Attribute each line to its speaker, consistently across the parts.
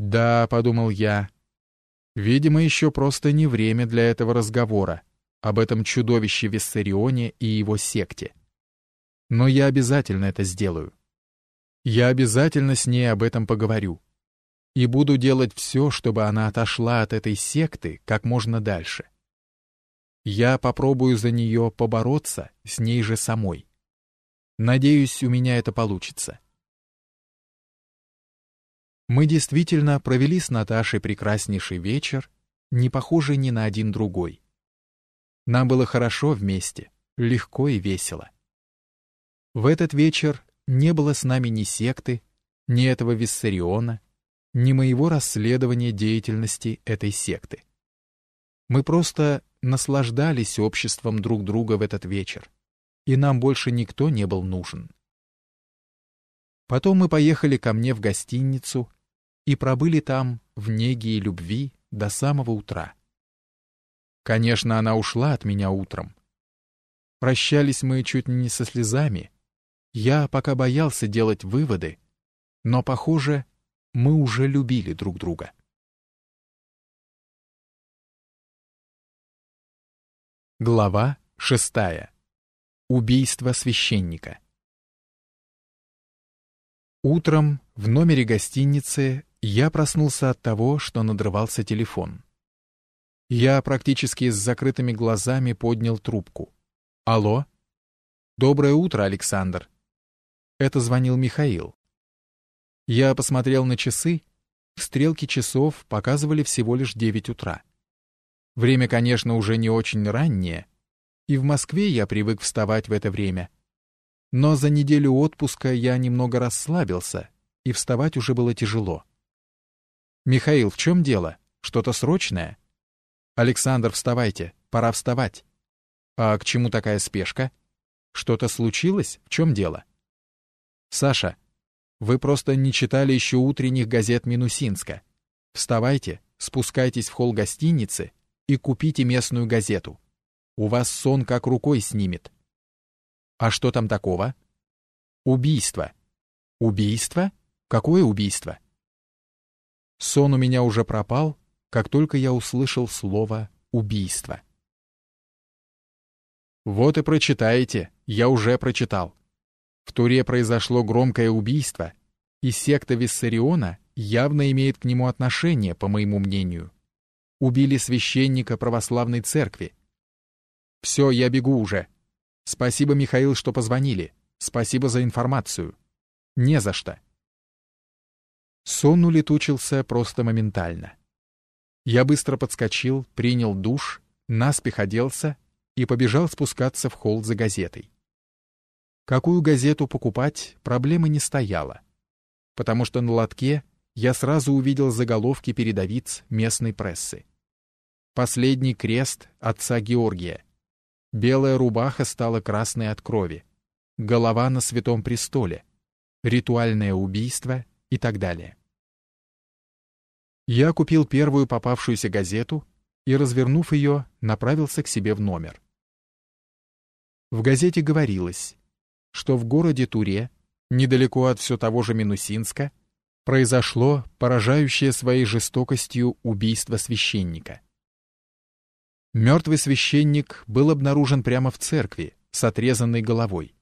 Speaker 1: «Да», — подумал я, — «видимо, еще просто не время для этого разговора об этом чудовище Виссарионе и его секте. Но я обязательно это сделаю. Я обязательно с ней об этом поговорю. И буду делать все, чтобы она отошла от этой секты как можно дальше. Я попробую за нее побороться с ней же самой. Надеюсь, у меня это получится. Мы действительно провели с Наташей прекраснейший вечер, не похожий ни на один другой. Нам было хорошо вместе, легко и весело. В этот вечер не было с нами ни секты, ни этого Виссариона, ни моего расследования деятельности этой секты. Мы просто наслаждались обществом друг друга в этот вечер, и нам больше никто не был нужен. Потом мы поехали ко мне в гостиницу и пробыли там в неге и любви до самого утра. Конечно, она ушла от меня утром. Прощались мы чуть не со слезами. Я пока боялся делать выводы, но, похоже, мы уже любили друг друга. Глава шестая. Убийство священника. Утром в номере гостиницы я проснулся от того, что надрывался телефон. Я практически с закрытыми глазами поднял трубку. «Алло?» «Доброе утро, Александр!» Это звонил Михаил. Я посмотрел на часы. Стрелки часов показывали всего лишь девять утра. Время, конечно, уже не очень раннее, и в Москве я привык вставать в это время. Но за неделю отпуска я немного расслабился, и вставать уже было тяжело. «Михаил, в чем дело? Что-то срочное?» «Александр, вставайте, пора вставать». «А к чему такая спешка? Что-то случилось? В чем дело?» «Саша, вы просто не читали еще утренних газет Минусинска. Вставайте, спускайтесь в холл гостиницы и купите местную газету. У вас сон как рукой снимет». «А что там такого?» «Убийство». «Убийство? Какое убийство?» Сон у меня уже пропал, как только я услышал слово «убийство». Вот и прочитаете, я уже прочитал. В Туре произошло громкое убийство, и секта Виссариона явно имеет к нему отношение, по моему мнению. Убили священника православной церкви. Все, я бегу уже. Спасибо, Михаил, что позвонили. Спасибо за информацию. Не за что. Сон улетучился просто моментально. Я быстро подскочил, принял душ, наспех оделся и побежал спускаться в холл за газетой. Какую газету покупать, проблемы не стояло, потому что на лотке я сразу увидел заголовки передовиц местной прессы. Последний крест отца Георгия. Белая рубаха стала красной от крови. Голова на святом престоле. Ритуальное убийство и так далее. Я купил первую попавшуюся газету и, развернув ее, направился к себе в номер. В газете говорилось, что в городе Туре, недалеко от все того же Минусинска, произошло поражающее своей жестокостью убийство священника. Мертвый священник был обнаружен прямо в церкви с отрезанной головой.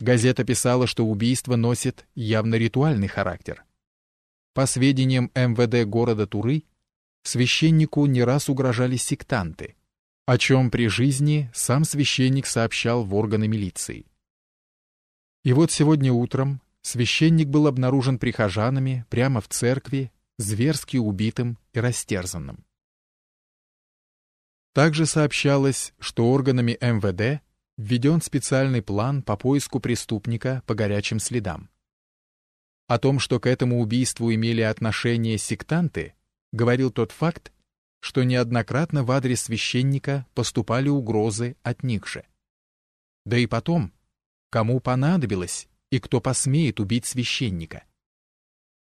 Speaker 1: Газета писала, что убийство носит явно ритуальный характер. По сведениям МВД города Туры, священнику не раз угрожали сектанты, о чем при жизни сам священник сообщал в органы милиции. И вот сегодня утром священник был обнаружен прихожанами прямо в церкви, зверски убитым и растерзанным. Также сообщалось, что органами МВД введен специальный план по поиску преступника по горячим следам. О том, что к этому убийству имели отношение сектанты, говорил тот факт, что неоднократно в адрес священника поступали угрозы от них же. Да и потом, кому понадобилось и кто посмеет убить священника?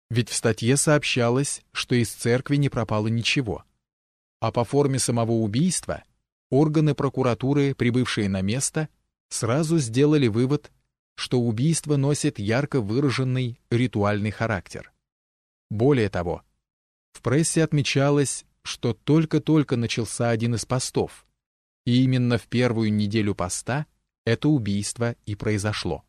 Speaker 1: Ведь в статье сообщалось, что из церкви не пропало ничего. А по форме самого убийства органы прокуратуры, прибывшие на место, сразу сделали вывод, что убийство носит ярко выраженный ритуальный характер. Более того, В прессе отмечалось, что только-только начался один из постов, и именно в первую неделю поста это убийство и произошло.